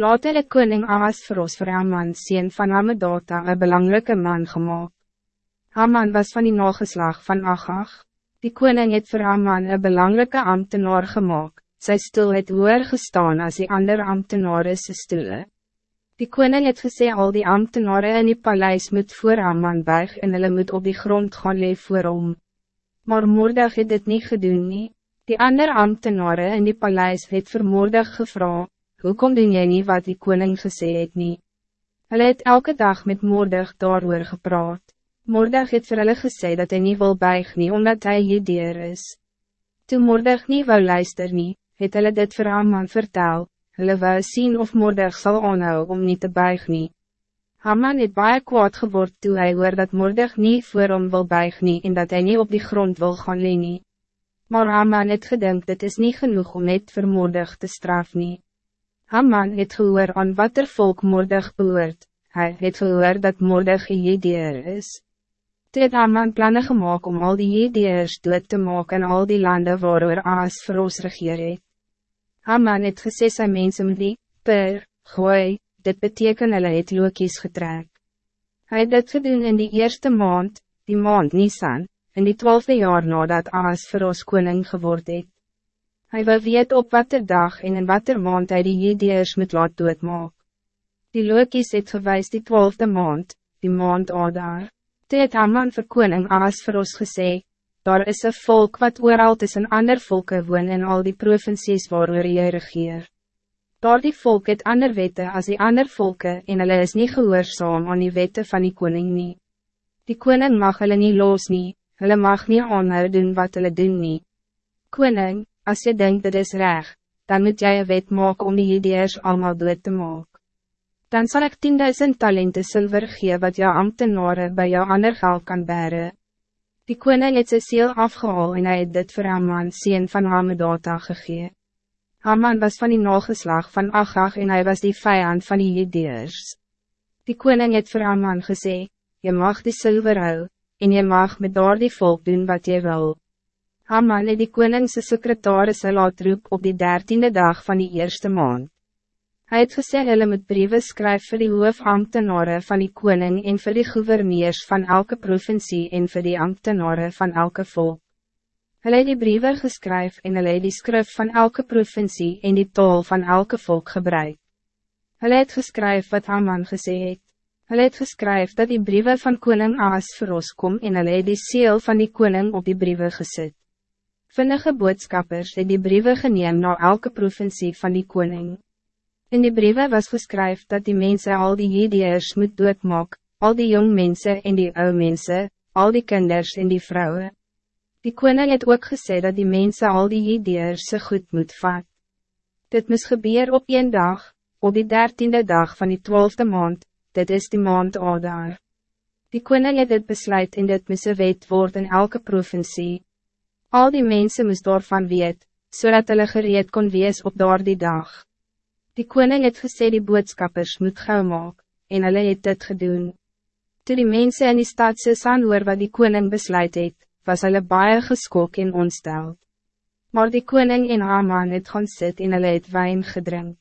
Later het koning Ahasveros vir Haman sien van Hamedata een belangrijke man gemaakt. Haman was van die nageslag van Agag. Die koning het vir Haman een belangrijke ambtenaar gemaakt. Sy stoel het hoer gestaan als die andere ambtenaren sy stoele. Die koning het gesê al die ambtenaren in die paleis moet voor Haman buig en hulle moet op die grond gaan leef voor hom. Maar Moordag het dit niet gedoen nie. Die andere ambtenaren in die paleis het vir Moordag gevra, Hoekom doen jy nie wat die koning gesê het nie? Hulle het elke dag met Moordag daarover gepraat. Moordag het vir hulle gesê dat hij niet wil buig nie omdat hy hier is. Toen Moordag niet wou luister nie, het hulle dit vir Haman vertel, hulle wou sien of Moordag sal aanhou om niet te buig nie. Haman het baie kwaad geword toe hy hoor dat Moordag niet voor hom wil buig nie en dat hij niet op die grond wil gaan leen nie. Maar Haman het gedink dit is niet genoeg om net vir Moordag te straf nie. Haman het gehoor aan wat er volk moordig behoort, hy het gehoor dat moordig jedeer is. Toe het Haman plannen gemaakt om al die jedeers dood te maken in al die landen waar er Aas vir ons regeer het. Haman het gesê sy mense met die, per, gooi, dit beteken hulle het lookies getrek. Hij het dit gedoen in die eerste maand, die maand Nisan, in die twaalfde jaar nadat Aas vir ons koning geword het. Hij wil weet op wat er dag en in wat er maand hij die Jedeers moet laat doodmaak. Die Lokies het gewys die twaalfde maand, die maand Adar. Toe het Haman vir koning Aas vir ons gesê, daar is een volk wat ooral tussen ander volke woon in al die provincies waar jy regeer. Daar die volk het ander wette als die ander volke en hulle is niet gehoorzaam aan die wette van die koning nie. Die koning mag hulle niet los nie, hulle mag niet aanhou doen wat hulle doen nie. Koning, Als je denkt dat is recht, dan moet jij een wet maken om die ideeën allemaal dood te maken. Dan zal ik 10.000 talenten zilver geven wat jouw ambtenaren bij jouw ander geld kan beren. Die koning het sy ziel afgehaal en hy het dit vir Haman sien van Hamedata gegee. Haman was van die nageslag van Agag en hij was die vijand van die Jedeers. Die koning het vir Haman gesê, je mag die zilver hou, en je mag met daar die volk doen wat je wil. Haman het die koningse secretaris laat roep op die dertiende dag van die eerste maand. Hij het gesê hulle moet briewe skryf vir die hoofambtenare van die koning en vir die gouverneurs van elke provincie en vir die ambtenare van elke volk. Hulle het die briewe geskryf en hulle het die skrif van elke provincie en die tol van elke volk gebruik. Hulle het geskryf wat Haman gesê het. Hulle het geskryf dat die briewe van koning Aas vir ons kom en hulle het die seel van die koning op die briewe gezet. Vinnige boodskappers het die brieven geneem na elke provincie van die koning. In die brieven was geschreven dat die mensen al die jedeers moet doodmaak, al die jong mensen en die oude mensen, al die kinders en die vrouwen. Die koning het ook gesê dat die mensen al die jedeers se goed moet vat. Dit moest gebeuren op één dag, op die dertiende dag van die twaalfde maand, dit is die maand Adar. Die koning het dit besluit en dit moest wet worden in elke provincie. Al die mensen moest daarvan weet, zodat so hulle gereed kon wees op daar die dag. Die koning het gesê die boodskappers moet gauw maak, en hulle het dit gedoen. Toe die mensen in die stad Sisan hoor wat die koning besluit het, was hulle baie geskok en ontsteld. Maar die koning en Haman het gaan sit en hulle het wijn gedrink.